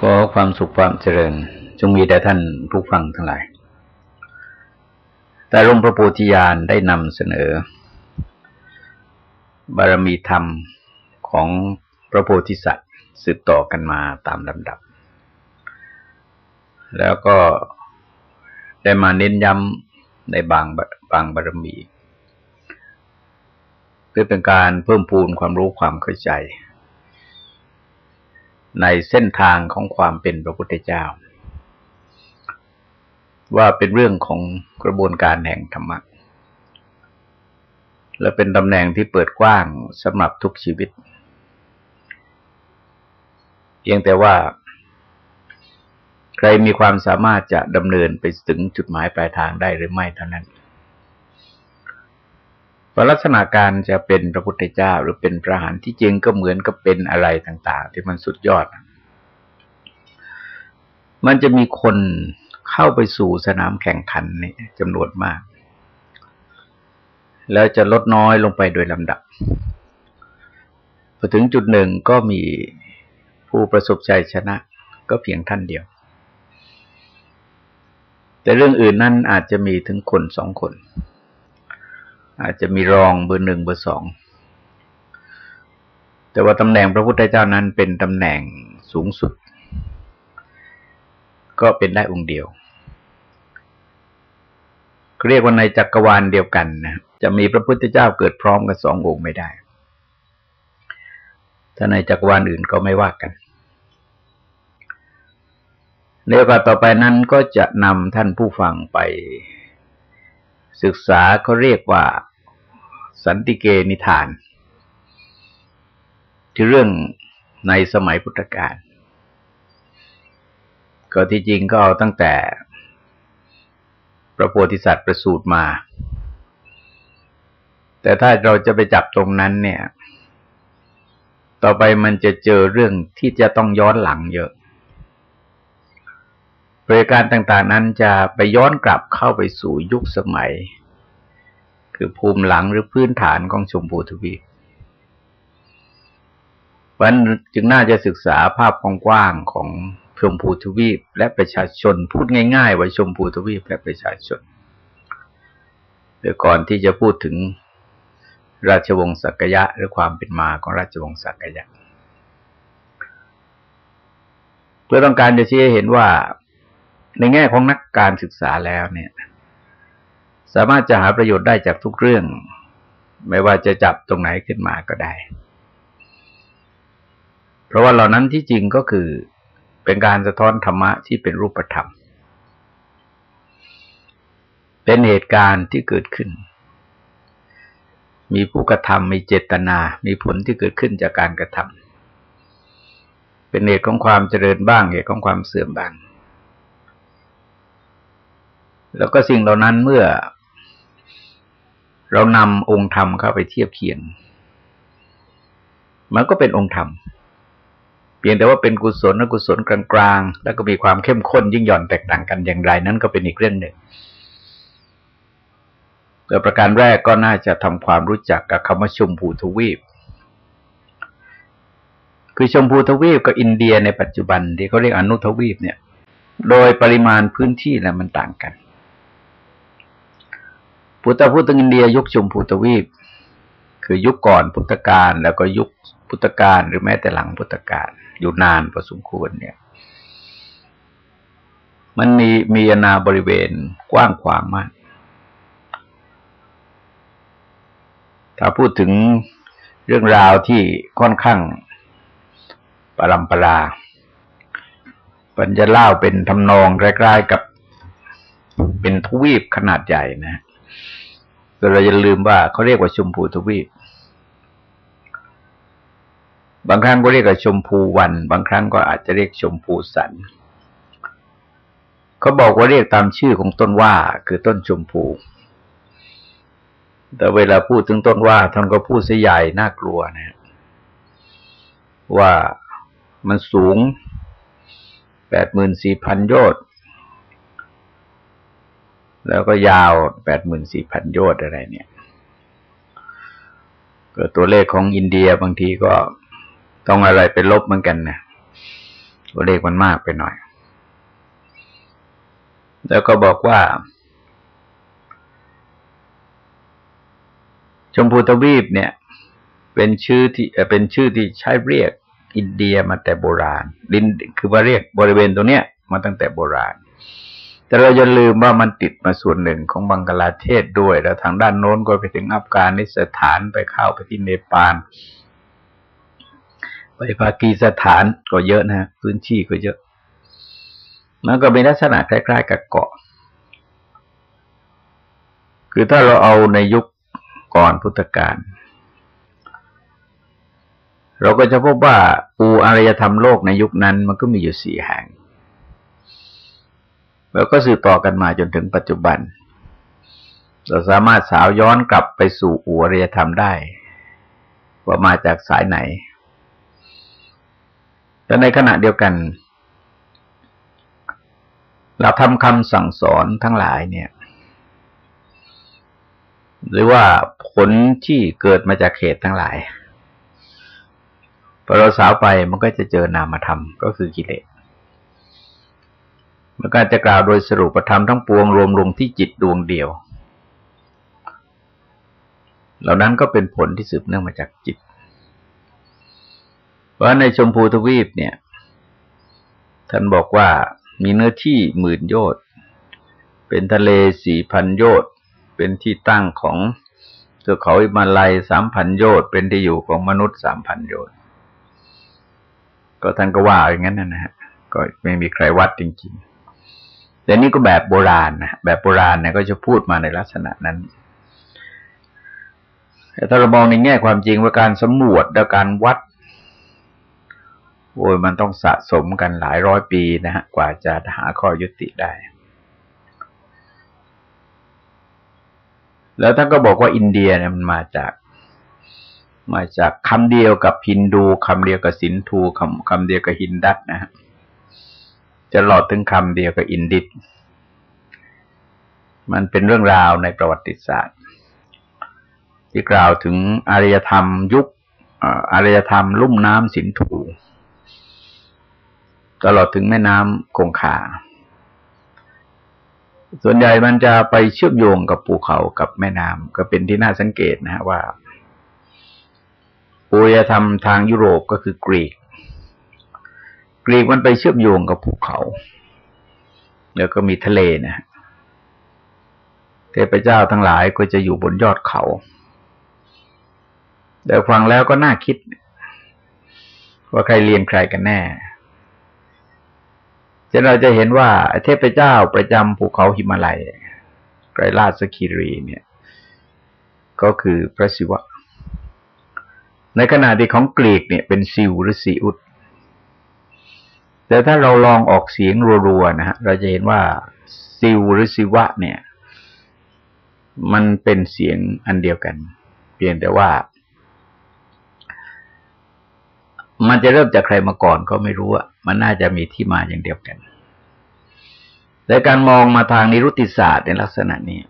ก็ความสุขความเจริญ จงมีแด่ท่านผู้ฟังทั้งหลาย แต่หลวงพระโพธิญาณได้นำเสนอ บารมีธรรมของพระโพธิสัตว์สืบต่อกันมาตามลำดับ แล้วก็ได้มาเน้นย้ำในบางบางบารมี เพื่อเป็นการเพิ่มพูนความรู้ความเข้าใจ ในเส้นทางของความเป็นพระพุทธเจ้า ว่าเป็นเรื่องของกระบวนการแห่งธรรมะ และเป็นตำแหน่งที่เปิดกว้างสำหรับทุกชีวิต เพียงแต่ว่า ใครมีความสามารถจะดำเนินไปถึงจุดหมายปลายทางได้หรือไม่เท่านั้น ลักษณะการจะเป็นพระพุทธเจ้าหรือเป็นพระหันที่จริงก็เหมือนกับเป็นอะไรต่าง ๆ ที่มันสุดยอด มันจะมีคนเข้าไปสู่สนามแข่งขันนี่จำนวนมาก แล้วจะลดน้อยลงไปโดยลำดับพอถึงจุดหนึ่งก็มีผู้ประสบใจชนะก็เพียงท่านเดียว แต่เรื่องอื่นนั้นอาจจะมีถึงคนสองคน อาจจะมีรองเบอร์หนึ่งเบอร์สองแต่ว่าตำแหน่งพระพุทธเจ้านั้นเป็นตำแหน่งสูงสุด ก็เป็นได้องค์เดียวเรียกว่าในจักรวาลเดียวกันนะจะมีพระพุทธเจ้าเกิดพร้อมกันสององค์ไม่ได้ ถ้าในจักรวาลอื่นก็ไม่ว่ากันในโอกาสต่อไปนั้นก็จะนำท่านผู้ฟังไปศึกษาเขาเรียกว่า สันติเกนิทาน ที่เรื่องในสมัยพุทธกาลก็ที่จริงก็เอาตั้งแต่พระโพธิสัตว์ประสูติมา แต่ถ้าเราจะไปจับตรงนั้นเนี่ย ต่อไปมันจะเจอเรื่องที่จะต้องย้อนหลังเยอะบริการต่าง ๆ นั้นจะไปย้อนกลับเข้าไปสู่ยุคสมัย คือภูมิหลังหรือพื้นฐานของชมพูทวีปวันจึงน่าจะศึกษาภาพกว้างของชมพูทวีป และประชาชนพูดง่ายๆว่าชมพูทวีปและประชาชนเดี๋ยวก่อนที่จะพูดถึงราชวงศ์สักยะ หรือความเป็นมาของราชวงศ์สักยะ เพื่อต้องการจะชี้ให้เห็นว่าในแง่ของนักการศึกษาแล้วเนี่ย สามารถจะหาประโยชน์ได้จากทุกเรื่อง ไม่ว่าจะจับตรงไหนขึ้นมาก็ได้ เพราะว่าเหล่านั้นที่จริงก็คือเป็นการสะท้อนธรรมะที่เป็นรูปธรรม เป็นเหตุการณ์ที่เกิดขึ้น มีผู้กระทำมีเจตนา มีผลที่เกิดขึ้นจากการกระทำเป็นเหตุของความเจริญบ้าง เหตุของความเสื่อมบ้างแล้วก็สิ่งเหล่านั้นเมื่อ เรานำองค์ธรรมเข้าไปเทียบเคียง มันก็เป็นองค์ธรรม เพียงแต่ว่าเป็นกุศลและกุศลกลางๆ แล้วก็มีความเข้มข้นยิ่งหย่อนแตกต่างกันอย่างไร นั้นก็เป็นอีกเรื่องหนึ่งแต่ประการแรกก็น่าจะทำความรู้จักกับคำว่าชมพูทวีป คือชมพูทวีปกับอินเดียในปัจจุบันที่เขาเรียกอนุทวีปเนี่ย โดยปริมาณพื้นที่แหล้วมันต่างกัน พุทธพุทธอินเดียยุคชมพูทวีป คือยุคก่อนพุทธกาลแล้วก็ยุคพุทธกาลหรือแม้แต่หลังพุทธกาลอยู่นานพอสมควรเนี่ย มันมีมีนาบริเวณกว้างขวางมาก ถ้าพูดถึงเรื่องราวที่ค่อนข้างปรำปราปัญจะเล่าเป็นทำนองใกล้ๆกับเป็นทวีปขนาดใหญ่นะ แต่เราจะลืมว่าเขาเรียกว่าชมพูทวีป บางครั้งก็เรียกว่าชมพูวัน บางครั้งก็อาจจะเรียกชมพูสันเขาบอกว่าเรียกตามชื่อของต้นว่าคือต้นชมพู แต่เวลาพูดถึงต้นว่าท่านก็พูดเสียใหญ่น่ากลัวนะว่ามันสูงแปดหมื่นสี่พันโยชน์ แล้วก็ยาวแปดหมื่นสี่พันโยชน์อะไรเนี่ยก็ตัวเลขของอินเดียบางทีก็ต้องอะไรเป็นลบเหมือนกันนะตัวเลขมันมากไปหน่อย แล้วก็บอกว่า ชมพูทวีปเนี่ย เป็นชื่อที่เป็นชื่อที่ใช้เรียกอินเดียมาแต่โบราณดินคือว่าเรียกบริเวณตรงเนี้ยมาตั้งแต่โบราณ แต่เราอย่าลืมว่ามันติดมาส่วนหนึ่งของบังกลาเทศด้วย แล้วทางด้านโน้นก็ไปถึงอัฟกานิสถานไปเข้าไปที่เนปาลไปปากีสถานก็เยอะนะพื้นที่ก็เยอะ มันก็เป็นลักษณะคล้าย ๆ กับเกาะ คือถ้าเราเอาในยุคก่อนพุทธกาลเราก็จะพบว่าปูอารยธรรมโลกในยุคนั้นมันก็มีอยู่สี่แห่ง แล้วก็สืบต่อกันมาจนถึงปัจจุบัน เราสามารถสาวย้อนกลับไปสู่อูอารยธรรมได้ ว่ามาจากสายไหน แต่ในขณะเดียวกันเราทำคำสั่งสอนทั้งหลายเนี่ย หรือว่าผลที่เกิดมาจากเหตุทั้งหลายพอเราสาวไปมันก็จะเจอนามธรรมก็คือกิเลส มันก็จะกล่าวโดยสรุปธรรมทั้งปวงรวมลงที่จิตดวงเดียว เหล่านั้นก็เป็นผลที่สืบเนื่องมาจากจิต เพราะในชมพูทวีปเนี่ย ท่านบอกว่ามีเนื้อที่หมื่นโยชน์เป็นทะเลสี่พันโยชน์เป็นที่ตั้งของเทือกเขาอิมาลัยสามพันโยชน์เป็นที่อยู่ของมนุษย์สามพันโยชน์ก็ท่านก็ว่าอย่างนั้นนะฮะก็ไม่มีใครวัดจริง ๆ แต่นี่ก็แบบโบราณนะแบบโบราณเนี่ยก็จะพูดมาในลักษณะนั้น แต่ถ้าเรามองในแง่ความจริงว่าการสำรวจและการวัด โอ้ยมันต้องสะสมกันหลายร้อยปีนะฮะกว่าจะหาข้อยุติได้ แล้วท่านก็บอกว่าอินเดียเนี่ยมันมาจากมาจากคำเดียวกับฮินดูคำเดียวกับสินธูคำคำเดียวกับฮินดัสนะฮะ จะหลอดถึงคำเดียวกับอินดัส มันเป็นเรื่องราวในประวัติศาสตร์ ที่กล่าวถึงอารยธรรมยุคอารยธรรมลุ่มน้ำสินทูตลอดถึงแม่น้ำคงคา ส่วนใหญ่มันจะไปเชื่อมโยงกับภูเขากับแม่น้ำก็เป็นที่น่าสังเกตนะฮะว่าปุรยธรรมทางยุโรปก็คือกรีก กรีกมันไปเชื่อมโยงกับภูเขา แล้วก็มีทะเลนะเทพเจ้าทั้งหลายก็จะอยู่บนยอดเขา แต่ฟังแล้วก็น่าคิด ว่าใครเรียนใครกันแน่จะเราจะเห็นว่าเทพเจ้าประจำภูเขาหิมาลัยไกรลาสกิรีเนี่ย ก็คือพระศิวะ ในขณะที่ของกรีกเนี่ยเป็นซิวหรือซีอุด แต่ถ้าเราลองออกเสียงรัวๆนะฮะเราจะเห็นว่าซิวหรือซิวะเนี่ย มันเป็นเสียงอันเดียวกัน เพียงแต่ว่า มันจะเริ่มจากใครมาก่อนก็ไม่รู้อะมันน่าจะมีที่มาอย่างเดียวกันแต่การมองมาทางนิรุติศาสตร์ในลักษณะนี้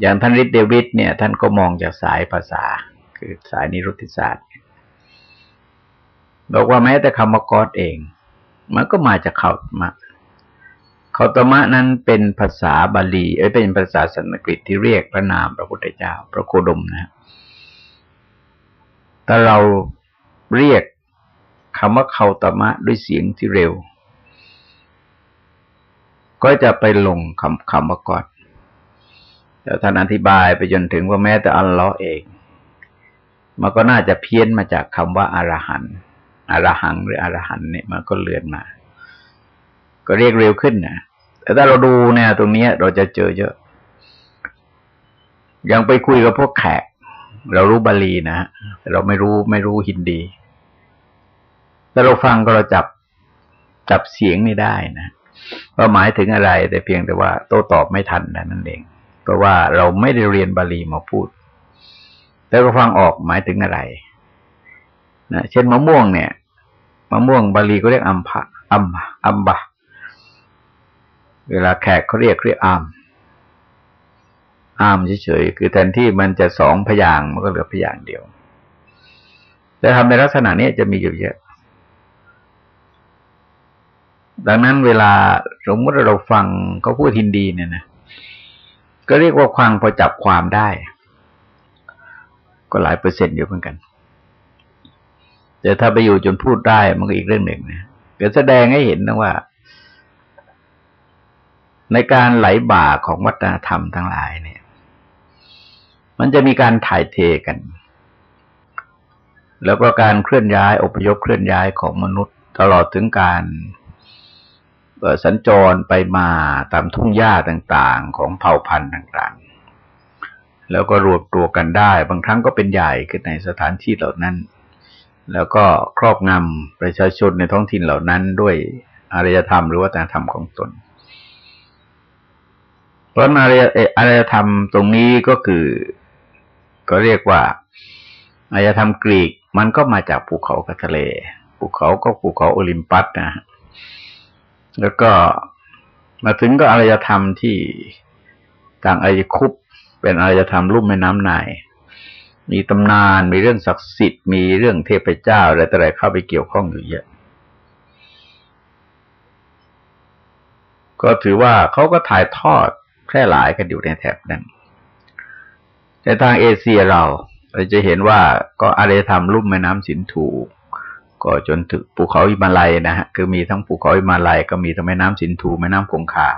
อย่างท่านริดเดวิดเนี่ย ท่านก็มองจากสายภาษา คือสายนิรุติศาสตร์ บอกว่าแม้แต่คำว่ากอดเอง มันก็มาจากเขาตมะเขาตมะนั้นเป็นภาษาบาลีเอ้ยเป็นภาษาสันสกฤตที่เรียกพระนามพระพุทธเจ้า พระโคดมนะแต่เราเรียกคำว่าเขาตมะด้วยเสียงที่เร็ว ก็จะไปลงคำคำว่ากอดแล้วท่านอธิบายไปจนถึงว่าแม้แต่อัลลอฮ์เอง มันก็น่าจะเพี้ยนมาจากคำว่าอารหัน อรหังหรืออรหันเนี่ยมันก็เลือนมา ก็เรียกเร็วขึ้นนะแต่ถ้าเราดูเนี่ยตรงนี้เราจะเจอเยอะ ยังไปคุยกับพวกแขก เรารู้บาลีนะแต่เราไม่รู้ไม่รู้ฮินดี แต่เราฟังก็เราจับจับเสียงไม่ได้นะว่าหมายถึงอะไร แต่เพียงแต่ว่าโต้ตอบไม่ทันนั่นเอง เพราะว่าเราไม่ได้เรียนบาลีมาพูดแล้วก็ฟังออกหมายถึงอะไร นะเช่นมะม่วงเนี่ยมะม่วงบาลีก็เรียกอัมพะอัมอัมบะเวลาแขกเขาเรียกเรียกอามอามเฉยๆคือแทนที่มันจะสองพยางมันก็เหลือพยางเดียว แต่ทำในลักษณะนี้จะมีอยู่เยอะ ดังนั้นเวลาสมมติเราฟังเขาพูดฮินดีเนี่ยนะก็เรียกว่าความพอจับความได้ ก็หลายเปอร์เซ็นต์อยู่เหมือนกัน แต่ถ้าไปอยู่จนพูดได้มันก็อีกเรื่องหนึ่งนะก็แสดงให้เห็นนะว่า ในการไหลบ่าของวัฒนธรรมทั้งหลายเนี่ย มันจะมีการถ่ายเทกัน แล้วก็การเคลื่อนย้ายอพยพเคลื่อนย้ายของมนุษย์ตลอดถึงการสัญจรไปมาตามทุ่งหญ้าต่างๆ ของเผ่าพันธุ์ต่างๆ แล้วก็รวมตัวกันได้ บางครั้งก็เป็นใหญ่ขึ้นในสถานที่เหล่านั้น แล้วก็ครอบงำประชาชนในท้องถิ่นเหล่านั้นด้วยอารยธรรมหรือวัฒนธรรมของตน เพราะอารยอารยธรรมตรงนี้ก็คือ ก็เรียกว่าอารยธรรมกรีกมันก็มาจากภูเขากับทะเล ภูเขาก็ภูเขาโอลิมปัสนะ แล้วก็มาถึงก็อารยธรรมที่ต่างอารยคุปเป็นอารยธรรมลุ่มแม่น้ำนาย มีตำนาน มีเรื่องศักดิ์สิทธิ์ มีเรื่องเทพเจ้าอะไรต่ออะไรเข้าไปเกี่ยวข้องอยู่เยอะ ก็ถือว่าเขาก็ถ่ายทอดแพร่หลายกันอยู่ในแถบนั้นแต่ทางเอเชียเราเราจะเห็นว่าก็อารยธรรมลุ่มแม่น้ำสินถูก็จนถึงภูเขาอิมาลัยนะฮะ คือมีทั้งภูเขาอิมาลัยก็มีทั้งแม่น้ำสินธุแม่น้ำคงคา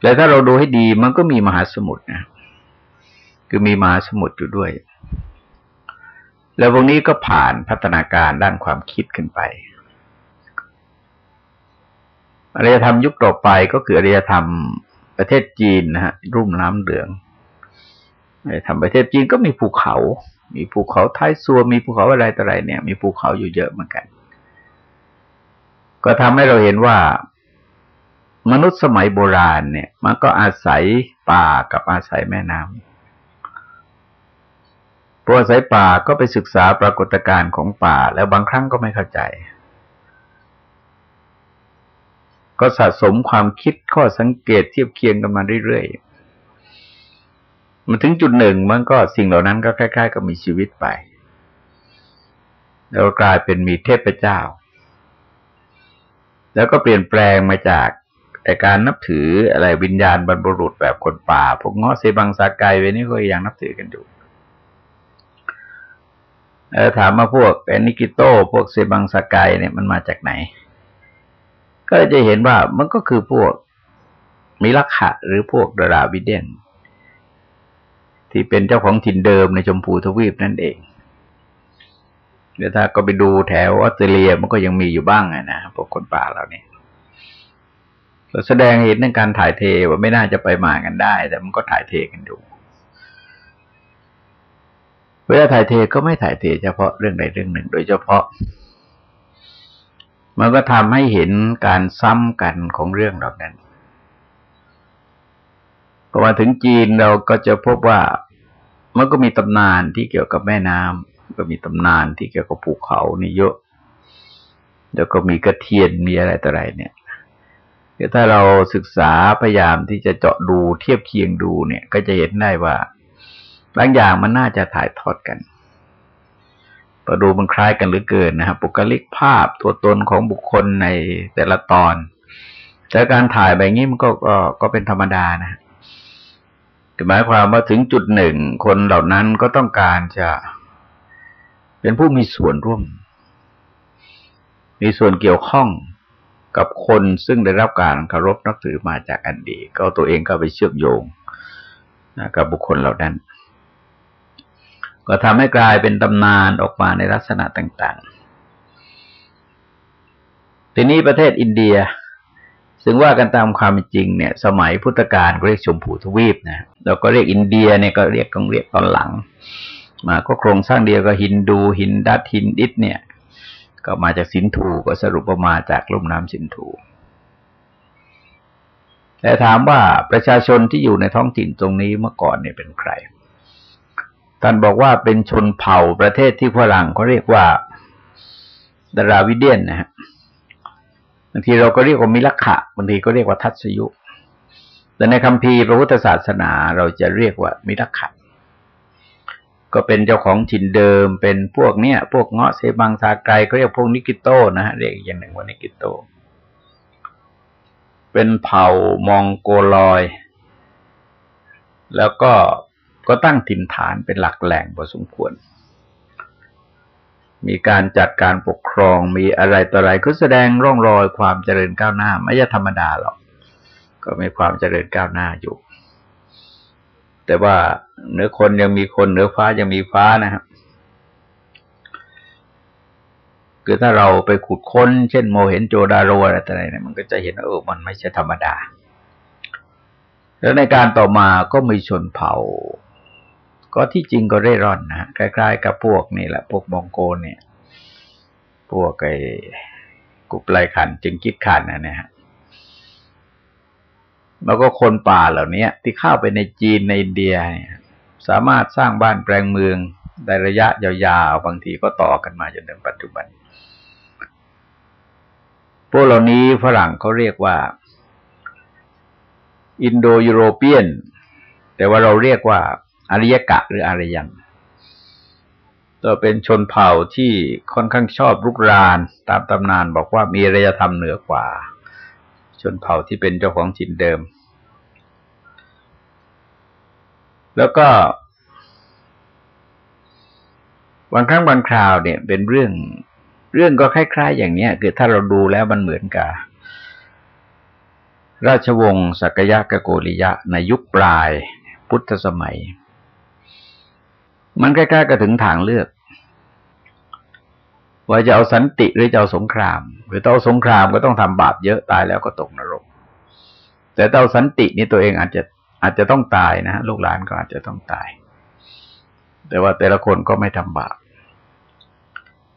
แต่ถ้าเราดูให้ดีมันก็มีมหาสมุทรนะ คือมีมหาสมุทรอยู่ด้วย แล้วพวกนี้ก็ผ่านพัฒนาการด้านความคิดขึ้นไปอารยธรรมยุคต่อไปก็คืออารยธรรมประเทศจีนนะฮะรุ่มน้ำเหลืองอารยธรรมประเทศจีนก็มีภูเขา มีภูเขาท้ายซัวมีภูเขาอะไรต่ออะไรเนี่ย มีภูเขาอยู่เยอะเหมือนกัน ก็ทำให้เราเห็นว่ามนุษย์สมัยโบราณเนี่ย มันก็อาศัยป่ากับอาศัยแม่น้ำ พออาศัยป่าก็ไปศึกษาปรากฏการณ์ของป่า แล้วบางครั้งก็ไม่เข้าใจ ก็สะสมความคิดข้อสังเกตเทียบเคียงกันมาเรื่อยๆมันถึงจุดหนึ่งมันก็สิ่งเหล่านั้นก็คล้ายๆกับมีชีวิตไป แล้วกลายเป็นมีเทพเจ้า แล้วก็เปลี่ยนแปลงมาจากไอ้การนับถืออะไรวิญญาณบรรพบุรุษแบบคนป่าพวกเงาะเซมังซาไกเดี๋ยวนี้ก็ยังนับถือกันอยู่ ถามมาพวกแอนิกิโต้พวกเซบังสกาไกเนี่ยมันมาจากไหน ก็จะเห็นว่ามันก็คือพวกมิลักขะหรือพวกดาราวิเดนที่เป็นเจ้าของถิ่นเดิมในชมพูทวีปนั่นเองเดี๋ยวถ้าก็ไปดูแถวออสเตรเลียมันก็ยังมีอยู่บ้างนะพวกคนป่าเราเนี่ยแสดงเห็นในการถ่ายเทว่าไม่น่าจะไปมากันได้ แต่มันก็ถ่ายเทกันอยู่ เวลาถ่ายเทก็ไม่ถ่ายเทเฉพาะเรื่องใดเรื่องหนึ่ง โดยเฉพาะ มันก็ทำให้เห็นการซ้ำกันของเรื่องเหล่านั้นพอมาถึงจีนเราก็จะพบว่ามันก็มีตำนานที่เกี่ยวกับแม่น้ำก็มีตำนานที่เกี่ยวกับภูเขานี่เยอะ แล้วก็มีกระเทียนมีอะไรต่ออะไรเนี่ยถ้าเราศึกษาพยายามที่จะเจาะดูเทียบเคียงดูเนี่ย ก็จะเห็นได้ว่า บางอย่างมันน่าจะถ่ายทอดกันพอดูมันคล้ายกันหรือเกินนะครับปุกลิกภาพตัวตนของบุคคลในแต่ละตอน แต่การถ่ายแบบนี้มันก็ก็ก็เป็นธรรมดานะหมายความว่าถึงจุดหนึ่งคนเหล่านั้นก็ต้องการจะเป็นผู้มีส่วนร่วม มีส่วนเกี่ยวข้องกับคนซึ่งได้รับการเคารพนับถือมาจากอันดี ก็ตัวเองก็ไปเชื่อมโยงนะกับบุคคลเหล่านั้น ก็ทำให้กลายเป็นตำนานออกมาในลักษณะต่างๆ ทีนี้ประเทศอินเดีย ซึ่งว่ากันตามความจริงเนี่ย สมัยพุทธกาลเรียกชมพูทวีปนะเราก็เรียกอินเดียเนี่ยก็เรียกกงเรียกตอนหลัง มาก็โครงสร้างเดียวกับฮินดูฮินดัสอินดัสเนี่ย ก็มาจากสินธูก็สรุปมาจากลุ่มน้ำสินธูแต่ถามว่าประชาชนที่อยู่ในท้องถิ่นตรงนี้เมื่อก่อนเนี่ยเป็นใคร ท่านบอกว่าเป็นชนเผ่าประเทศที่ฝรั่งเขาเรียกว่าดาราวิเดียนนะฮะางทีเราก็เรียกว่ามิลักขะบางทีก็เรียกว่าทัศยุ แต่ในคำพีพระพุทธศาสนาเราจะเรียกว่ามิลักขะก็เป็นเจ้าของถิ่นเดิม เป็นพวกเนี้ยพวกเงาะเซบังซาไกรเขาเรียกพวกนิกิโตนะฮะเรียกอีกอย่างหนึ่งว่านิกิโต เป็นเผ่ามองโกลอย แล้วก็ ก็ตั้งถิ่นฐานเป็นหลักแหล่งพอสมควร มีการจัดการปกครองมีอะไรต่ออะไรก็แสดงร่องรอยความเจริญก้าวหน้า ไม่ใช่ธรรมดาหรอก ก็มีความเจริญก้าวหน้าอยู่ แต่ว่าเหนือคนยังมีคนเหนือฟ้ายังมีฟ้านะครับคือถ้าเราไปขุดค้น เช่นโมเห็นโจดาโรอะไรต่ออะไรเนี่ยมันก็จะเห็นว่าเออมันไม่ใช่ธรรมดา แล้วในการต่อมาก็มีชนเผ่า ก็ที่จริงก็เร่ร่อนนะคล้ายๆ กับพวกนี่แหละ พวกมองโกเนี่ย พวกไอ้กุบไลขันจึงคิดขันนะเนี่ยฮะแล้วก็คนป่าเหล่านี้ที่เข้าไปในจีนในอินเดีย สามารถสร้างบ้านแปลงเมืองในระยะยาวๆบางทีก็ต่อกันมาจนถึงปัจจุบัน พวกเหล่านี้ฝรั่งเขาเรียกว่าอินโดยูโรเปียน แต่ว่าเราเรียกว่า อารยกะหรืออารยันตัวเป็นชนเผ่าที่ค่อนข้างชอบรุกราน ตามตำนานบอกว่ามีอารยธรรมเหนือกว่า ชนเผ่าที่เป็นเจ้าของถิ่นเดิม แล้วก็บางครั้งบางคราวเนี่ยเป็นเรื่องเรื่องก็คล้าย ๆ อย่างเนี้ย คือถ้าเราดูแล้วมันเหมือนกับราชวงศ์สักยะกะโกริยะในยุคปลายพุทธสมัย มันใกล้ๆกับถึงทางเลือก ว่าจะเอาสันติหรือจะเอาสงคราม หรือต้องสงครามก็ต้องทำบาปเยอะตายแล้วก็ตกนรก แต่เอาสันตินี่ตัวเองอาจจะอาจจะต้องตายนะ ลูกหลานก็อาจจะต้องตาย แต่ว่าแต่ละคนก็ไม่ทำบาป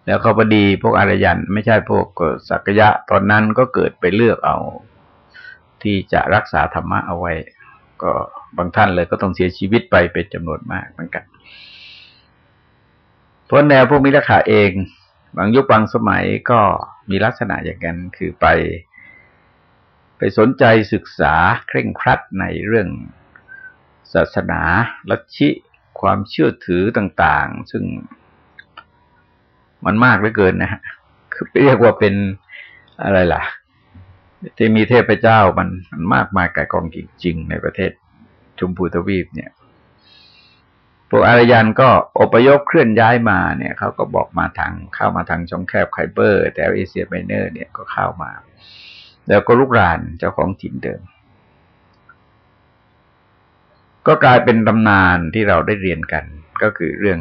แล้วเขาพอดีพวกอารยันไม่ใช่พวกสักยะตอนนั้นก็เกิดไปเลือกเอา ที่จะรักษาธรรมะเอาไว้ ก็บางท่านเลยก็ต้องเสียชีวิตไปเป็นจำนวนมากเหมือนกัน เพราะแนวพวกมิรขาเอง บางยุคบางสมัยก็มีลักษณะอย่างนั้นคือไป ไปสนใจศึกษาเคร่งครัดในเรื่องศาสนาลัทธิความเชื่อถือต่าง ๆ ซึ่งมันมากเหลือเกินนะฮะคือเรียกว่าเป็นอะไรล่ะ ที่มีเทพเจ้ามันมันมากมายกายกองจริง ๆ ในประเทศชมพูทวีปเนี่ย พวกอารยันก็อพยพเคลื่อนย้ายมาเนี่ยเขาก็บอกมาทางเข้ามาทางช่องแคบไคเบอร์ แต่เอเชียไมเนอร์เนี่ยก็เข้ามา แล้วก็ลุกรานเจ้าของถิ่นเดิม ก็กลายเป็นตำนานที่เราได้เรียนกัน ก็คือเรื่อง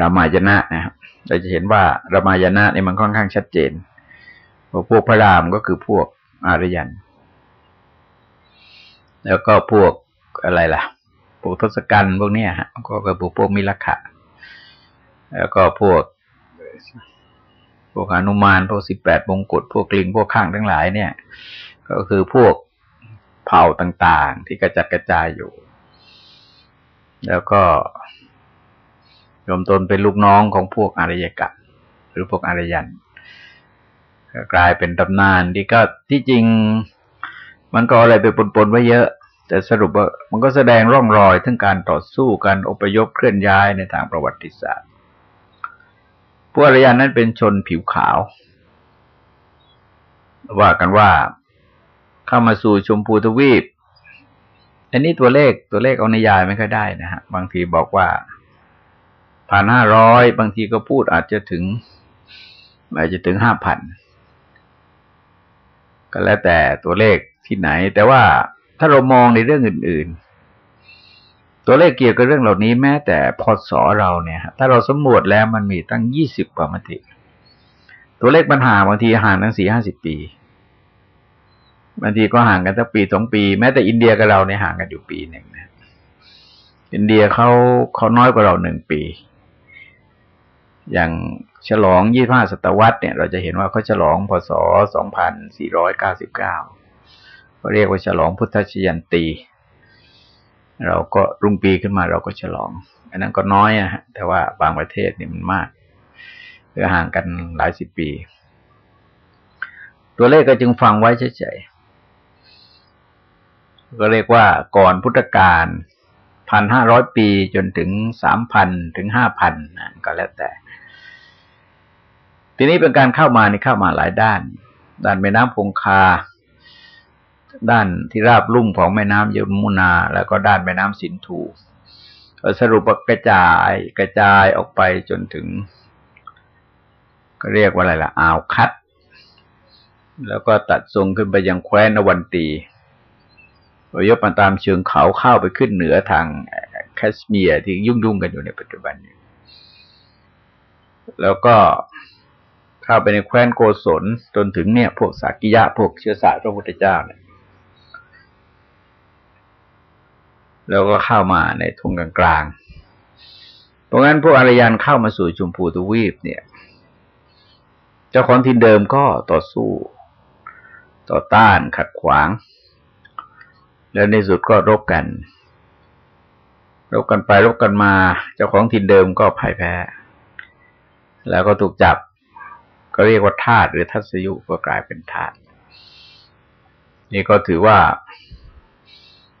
รามายณะนะครับเราจะเห็นว่ารามายณะเนี่ยมันค่อนข้างชัดเจนว่าพวกพระรามก็คือพวกอารยัน แล้วก็พวกอะไรล่ะ พวกทศกัณฐ์พวกเนี้ยฮะก็กระปุกพวกมิลขะแล้วก็พวกพวกอนุมานพวกสิบแปดมงกุฎพวกกลิงพวกข้างทั้งหลายเนี่ย ก็คือพวกเผ่าต่างๆ ที่กระจัดกระจายอยู่ แล้วก็ยมตนเป็นลูกน้องของพวกอารยกะ หรือพวกอารยันกลายเป็นตำนานที่ก็ที่จริงมันก็อะไรไปปนๆไว้เยอะ แต่สรุปว่ามันก็แสดงร่องรอยทั้งการต่อสู้การอพยพเคลื่อนย้ายในทางประวัติศาสตร์พวกอารยันนั้นเป็นชนผิวขาว ว่ากันว่าเข้ามาสู่ชมพูทวีป อันนี้ตัวเลขตัวเลขเอานิยายไม่ค่อยได้นะฮะ บางทีบอกว่าผ่านห้าร้อยบางทีก็พูดอาจจะถึงอาจจะถึงห้าพันก็แล้วแต่ตัวเลขที่ไหน แต่ว่า ถ้าเรามองในเรื่องอื่น ๆ ตัวเลขเกี่ยวกับเรื่องเหล่านี้แม้แต่พศเราเนี่ย ถ้าเราสำรวจแล้วมันมีตั้งยี่สิบกว่ามติ ตัวเลขมันห่างบางทีห่างตั้งสี่ห้าสิบปีบางทีก็ห่างกันตั้งปีสองปี แม้แต่อินเดียกับเราเนี่ยห่างกันอยู่ปีหนึ่งนะอินเดียเขาเขาน้อยกว่าเราหนึ่งปี อย่างฉลองยี่ห้าศตวรรษเนี่ย เราจะเห็นว่าเขาฉลองพศสองพันสี่ร้อยเก้าสิบเก้า เรียกว่าฉลองพุทธชยันตี เราก็รุ่งปีขึ้นมาเราก็ฉลอง อันนั้นก็น้อยอะฮะแต่ว่าบางประเทศนี่มันมากเือห่างกันหลายสิบปี ตัวเลขก็จึงฟังไว้เฉยๆก็เรียกว่าก่อนพุทธกาลพันห้าร้อยปีจนถึงสามพันถึงห้าพันนะก็แล้วแต่ ทีนี้เป็นการเข้ามานี่เข้ามาหลายด้าน ด้านแม่น้ำคงคา ด้านที่ราบลุ่มของแม่น้ำยมุนา แล้วก็ด้านแม่น้ำสินธุสรุปกระจายกระจายออกไปจนถึง ก็เรียกว่าอะไรล่ะอ่าวคัด แล้วก็ตัดทรงขึ้นไปยังแคว้นนวันตียกมาตามเชิงเขาเข้าไปขึ้นเหนือทางแคชเมียร์ที่ยุ่งยุ่งกันอยู่ในปัจจุบันนี้ แล้วก็เข้าไปในแคว้นโกศลจนถึงเนี่ย พวกสักิยะ พวกเชื้อสายพระพุทธเจ้าเนี่ย แล้วก็เข้ามาในทุ่งกลางๆ เพราะงั้นพวกอารยันเข้ามาสู่ชุมพูทวีปเนี่ย เจ้าของทินเดิมก็ต่อสู้ ต่อต้านขัดขวาง แล้วในสุดก็รบกัน รบกันไปรบกันมา เจ้าของทินเดิมก็พ่ายแพ้ แล้วก็ถูกจับ ก็เรียกว่าทาสหรือทัศยุก็กลายเป็นทาสนี่ก็ถือว่า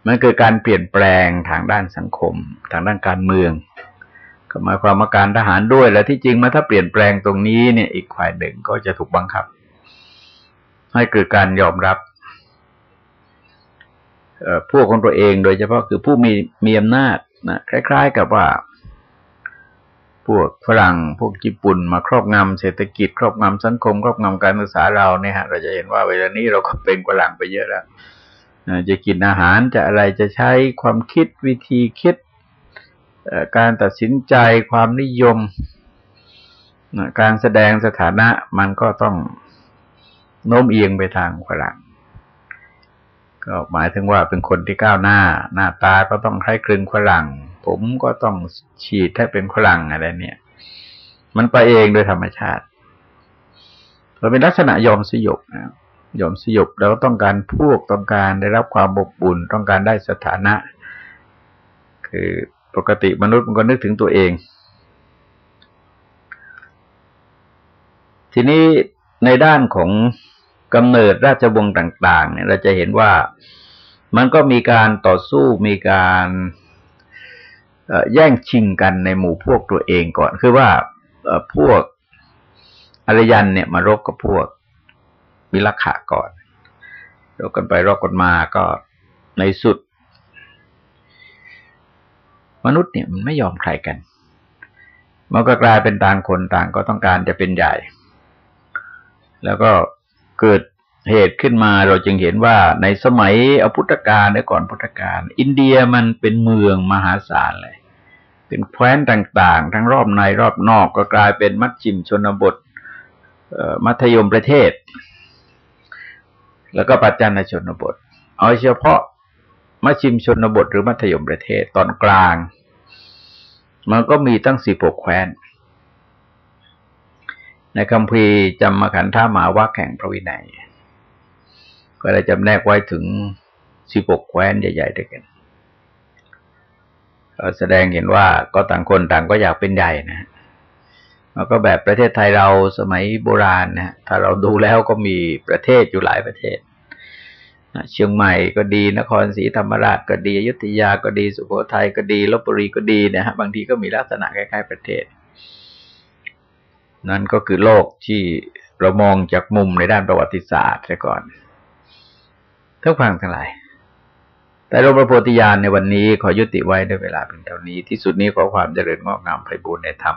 มันเกิดการเปลี่ยนแปลงทางด้านสังคม ทางด้านการเมือง ก็หมายความว่าการทหารด้วย และที่จริงมาถ้าเปลี่ยนแปลงตรงนี้เนี่ย อีกฝ่ายหนึ่งก็จะถูกบังคับ ให้เกิดการยอมรับพวกของตัวเองโดยเฉพาะคือผู้มีมีอำนาจนะคล้าย ๆ กับว่า พวกฝรั่งพวกญี่ปุ่นมาครอบงำเศรษฐกิจ ครอบงำสังคม ครอบงำการศึกษาเราเนี่ยฮะเราจะเห็นว่าเวลานี้เราก็เป็นฝรั่งไปเยอะแล้ว จะกินอาหารจะอะไรจะใช้ความคิดวิธีคิด การตัดสินใจความนิยม การแสดงสถานะมันก็ต้องโน้มเอียงไปทางฝรั่งก็หมายถึงว่าเป็นคนที่ก้าวหน้า หน้าตาก็ต้องคล้ายคลึงฝรั่ง ผมก็ต้องฉีดให้เป็นฝรั่งอะไรเนี่ย มันไปเองโดยธรรมชาติเราเป็นลักษณะยอมสยบนะ ยอมสยบแล้วต้องการพวกต้องการได้รับความบกบุญต้องการได้สถานะ คือปกติมนุษย์มันก็นึกถึงตัวเอง ทีนี้ในด้านของกำเนิดราชวงศ์ต่าง ๆ เนี่ยเราจะเห็นว่ามันก็มีการต่อสู้มีการแย่งชิงกันในหมู่พวกตัวเองก่อน คือว่าพวกอารยันเนี่ยมารบกับพวก วิลขะก่อนรบกันไปรบกันมาก็ในสุด มนุษย์เนี่ยมันไม่ยอมใครกัน มันก็กลายเป็นต่างคนต่างก็ต้องการจะเป็นใหญ่ แล้วก็เกิดเหตุขึ้นมาเราจึงเห็นว่าในสมัยอพุทธกาลในก่อนพุทธกาลอินเดียมันเป็นเมืองมหาศาลเลย เป็นแคว้นต่าง ๆ ทั้งรอบในรอบนอกก็กลายเป็นมัชชิมชนบทมัธยมประเทศ แล้วก็ปัจจันชนบท เอาเฉพาะมัชิมชนบทหรือมัธยมประเทศตอนกลาง มันก็มีตั้งสี่ปกแคว้น ในคำพีจำมาขันท่ามาว่าแข่งพระวินัย ก็ได้จำแนกไว้ถึงสิบกแคว้นใหญ่ๆด้วยกันแสดงเห็นว่าก็ต่างคนต่างก็อยากเป็นใหญ่นะ แล้วก็แบบประเทศไทยเราสมัยโบราณนะถ้าเราดูแล้วก็มีประเทศอยู่หลายประเทศเชียงใหม่ก็ดีนครศรีธรรมราชก็ดีอยุธยาก็ดีสุโขทัยก็ดีลบบุรีก็ดีนะฮะบางทีก็มีลักษณะคล้ายๆประเทศ นั่นก็คือโลกที่เรามองจากมุมในด้านประวัติศาสตร์ซะก่อนทุกฟังทั้งหลาย แต่รมประโพธิญาณในวันนี้ขอยุติไว้ด้วยเวลาเพียงเท่านี้ที่สุดนี้ขอความเจริญงอกงามไพบูรณ์ในธรรม